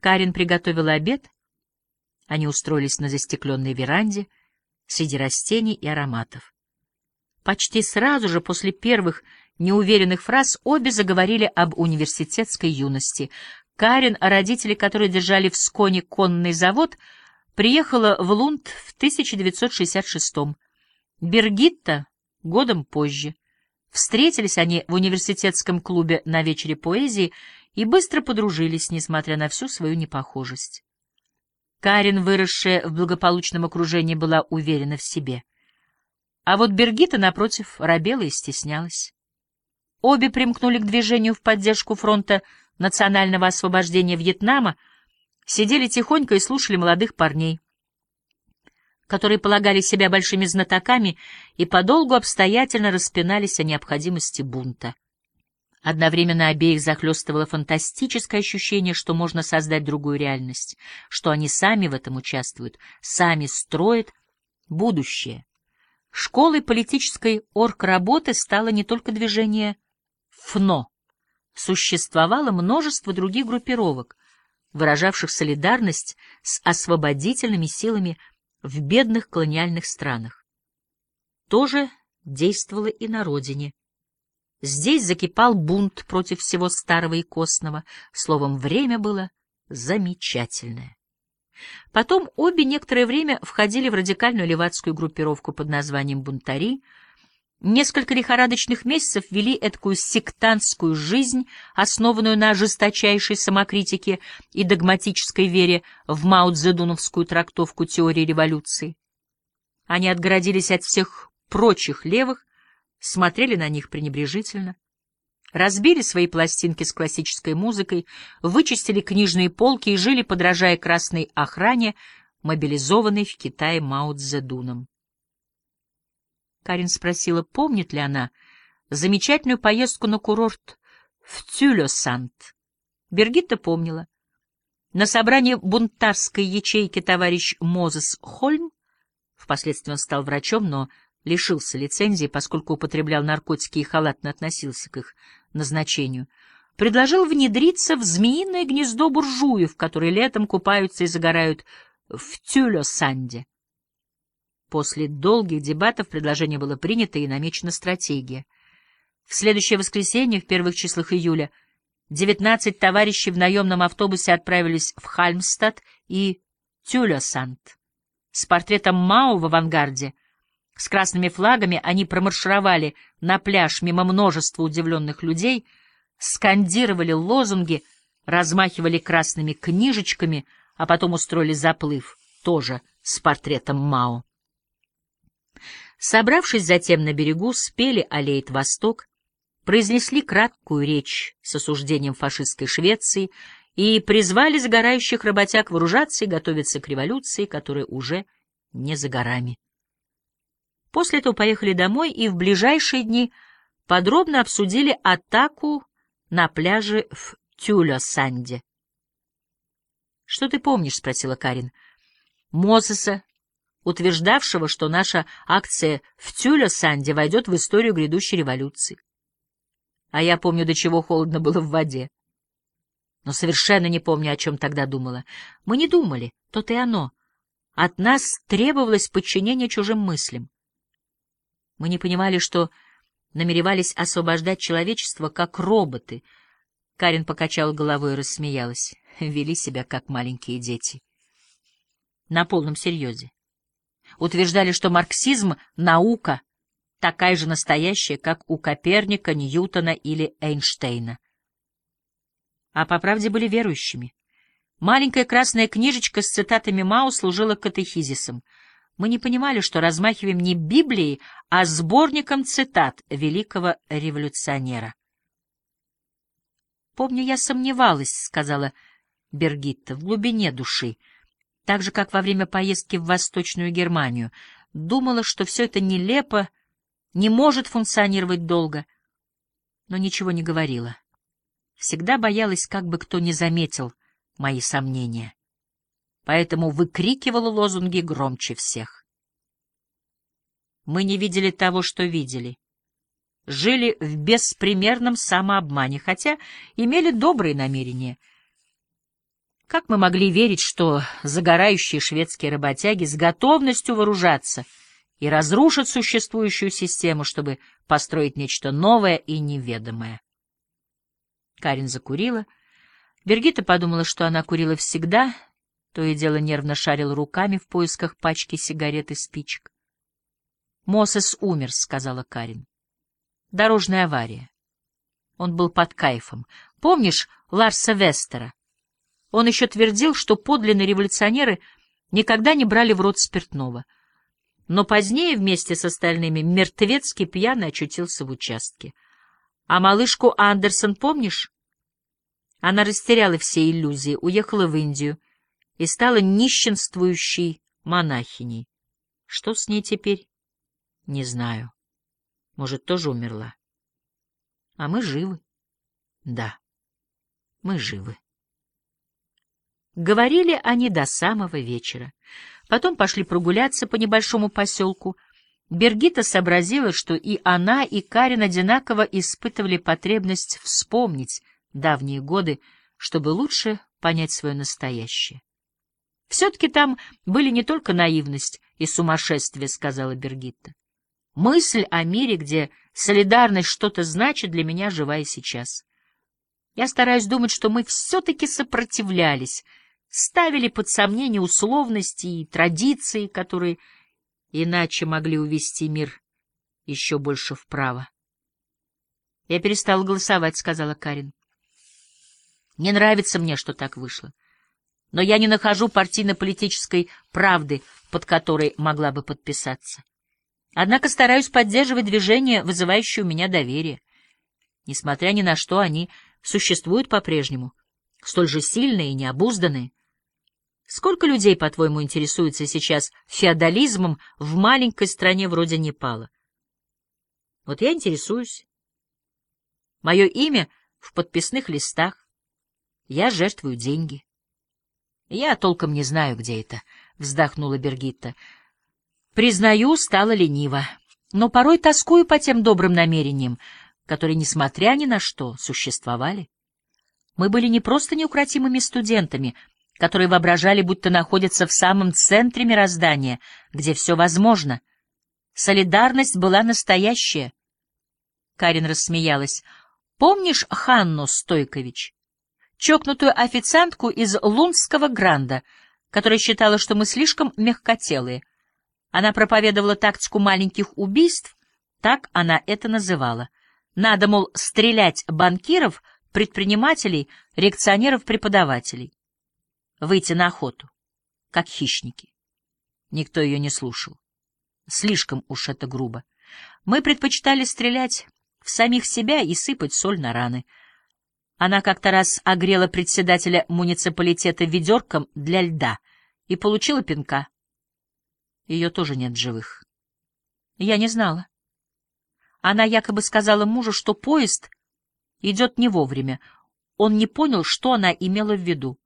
Карин приготовила обед. Они устроились на застекленной веранде среди растений и ароматов. Почти сразу же после первых неуверенных фраз обе заговорили об университетской юности. Карин, о родителей, которые держали в Сконе конный завод, приехала в Лунд в 1966 -м. Бергитта — годом позже. Встретились они в университетском клубе на вечере поэзии и быстро подружились, несмотря на всю свою непохожесть. Карин, выросшая в благополучном окружении, была уверена в себе. А вот Бергита, напротив, робела и стеснялась. Обе примкнули к движению в поддержку фронта национального освобождения Вьетнама, сидели тихонько и слушали молодых парней, которые полагали себя большими знатоками и подолгу обстоятельно распинались о необходимости бунта. Одновременно обеих захлестывало фантастическое ощущение, что можно создать другую реальность, что они сами в этом участвуют, сами строят будущее. Школой политической оргработы стало не только движение ФНО. Существовало множество других группировок, выражавших солидарность с освободительными силами в бедных колониальных странах. То же действовало и на родине. Здесь закипал бунт против всего старого и костного, словом, время было замечательное. Потом обе некоторое время входили в радикальную левацкую группировку под названием «Бунтари», Несколько лихорадочных месяцев вели эткую сектантскую жизнь, основанную на жесточайшей самокритике и догматической вере в маудзедуновскую трактовку теории революции. Они отгородились от всех прочих левых, смотрели на них пренебрежительно, разбили свои пластинки с классической музыкой, вычистили книжные полки и жили, подражая красной охране, мобилизованной в Китае Мао Цзэдуном. Карин спросила, помнит ли она замечательную поездку на курорт в Тюлёсант. Бергитта помнила. На собрании бунтарской ячейки товарищ Мозес Хольм, впоследствии он стал врачом, но лишился лицензии, поскольку употреблял наркотики и халатно относился к их назначению, предложил внедриться в змеиное гнездо буржуев, которые летом купаются и загорают в Тюлёсанде. После долгих дебатов предложение было принято и намечена стратегия. В следующее воскресенье, в первых числах июля, 19 товарищей в наемном автобусе отправились в Хальмстад и Тюлёсанд. С портретом Мао в авангарде, с красными флагами они промаршировали на пляж мимо множества удивленных людей, скандировали лозунги, размахивали красными книжечками, а потом устроили заплыв, тоже с портретом Мао. Собравшись затем на берегу, спели «Аллеет Восток», произнесли краткую речь с осуждением фашистской Швеции и призвали загорающих работяг вооружаться и готовиться к революции, которая уже не за горами. После этого поехали домой и в ближайшие дни подробно обсудили атаку на пляже в Тюля-Санде. — Что ты помнишь? — спросила Карин. — Мозеса, утверждавшего, что наша акция в Тюля-Санде войдет в историю грядущей революции. А я помню, до чего холодно было в воде. Но совершенно не помню, о чем тогда думала. Мы не думали, то-то и оно. От нас требовалось подчинение чужим мыслям. Мы не понимали, что намеревались освобождать человечество как роботы. Карин покачала головой и рассмеялась. Вели себя как маленькие дети. На полном серьезе утверждали, что марксизм — наука, такая же настоящая, как у Коперника, Ньютона или Эйнштейна. А по правде были верующими. Маленькая красная книжечка с цитатами Мао служила катехизисом. Мы не понимали, что размахиваем не Библией, а сборником цитат великого революционера. «Помню, я сомневалась», — сказала Бергитта, — «в глубине души» так же, как во время поездки в Восточную Германию. Думала, что все это нелепо, не может функционировать долго, но ничего не говорила. Всегда боялась, как бы кто не заметил мои сомнения. Поэтому выкрикивала лозунги громче всех. Мы не видели того, что видели. Жили в беспримерном самообмане, хотя имели добрые намерения — Как мы могли верить, что загорающие шведские работяги с готовностью вооружатся и разрушат существующую систему, чтобы построить нечто новое и неведомое? Карин закурила. Бергита подумала, что она курила всегда, то и дело нервно шарила руками в поисках пачки сигарет и спичек. «Мосес умер», — сказала Карин. «Дорожная авария. Он был под кайфом. Помнишь Ларса Вестера? Он еще твердил, что подлинные революционеры никогда не брали в рот спиртного. Но позднее вместе с остальными мертвецкий пьяный очутился в участке. А малышку Андерсон помнишь? Она растеряла все иллюзии, уехала в Индию и стала нищенствующей монахиней. Что с ней теперь? Не знаю. Может, тоже умерла. А мы живы. Да, мы живы. Говорили они до самого вечера. Потом пошли прогуляться по небольшому поселку. Бергита сообразила, что и она, и Карин одинаково испытывали потребность вспомнить давние годы, чтобы лучше понять свое настоящее. «Все-таки там были не только наивность и сумасшествие», — сказала Бергитта. «Мысль о мире, где солидарность что-то значит, для меня жива и сейчас. Я стараюсь думать, что мы все-таки сопротивлялись, ставили под сомнение условности и традиции, которые иначе могли увести мир еще больше вправо. «Я перестала голосовать», — сказала Карин. «Не нравится мне, что так вышло. Но я не нахожу партийно-политической правды, под которой могла бы подписаться. Однако стараюсь поддерживать движение, вызывающее у меня доверие. Несмотря ни на что, они существуют по-прежнему, столь же сильные и необузданные. Сколько людей, по-твоему, интересуется сейчас феодализмом в маленькой стране вроде Непала? Вот я интересуюсь. Мое имя в подписных листах. Я жертвую деньги. Я толком не знаю, где это, — вздохнула Бергитта. Признаю, стало лениво, но порой тоскую по тем добрым намерениям, которые, несмотря ни на что, существовали. Мы были не просто неукротимыми студентами — которые воображали, будто находятся в самом центре мироздания, где все возможно. Солидарность была настоящая. Карин рассмеялась. «Помнишь Ханну Стойкович? Чокнутую официантку из Лунского Гранда, которая считала, что мы слишком мягкотелые. Она проповедовала тактику маленьких убийств, так она это называла. Надо, мол, стрелять банкиров, предпринимателей, реакционеров-преподавателей выйти на охоту, как хищники. Никто ее не слушал. Слишком уж это грубо. Мы предпочитали стрелять в самих себя и сыпать соль на раны. Она как-то раз огрела председателя муниципалитета ведерком для льда и получила пинка. Ее тоже нет живых. Я не знала. Она якобы сказала мужу, что поезд идет не вовремя. Он не понял, что она имела в виду.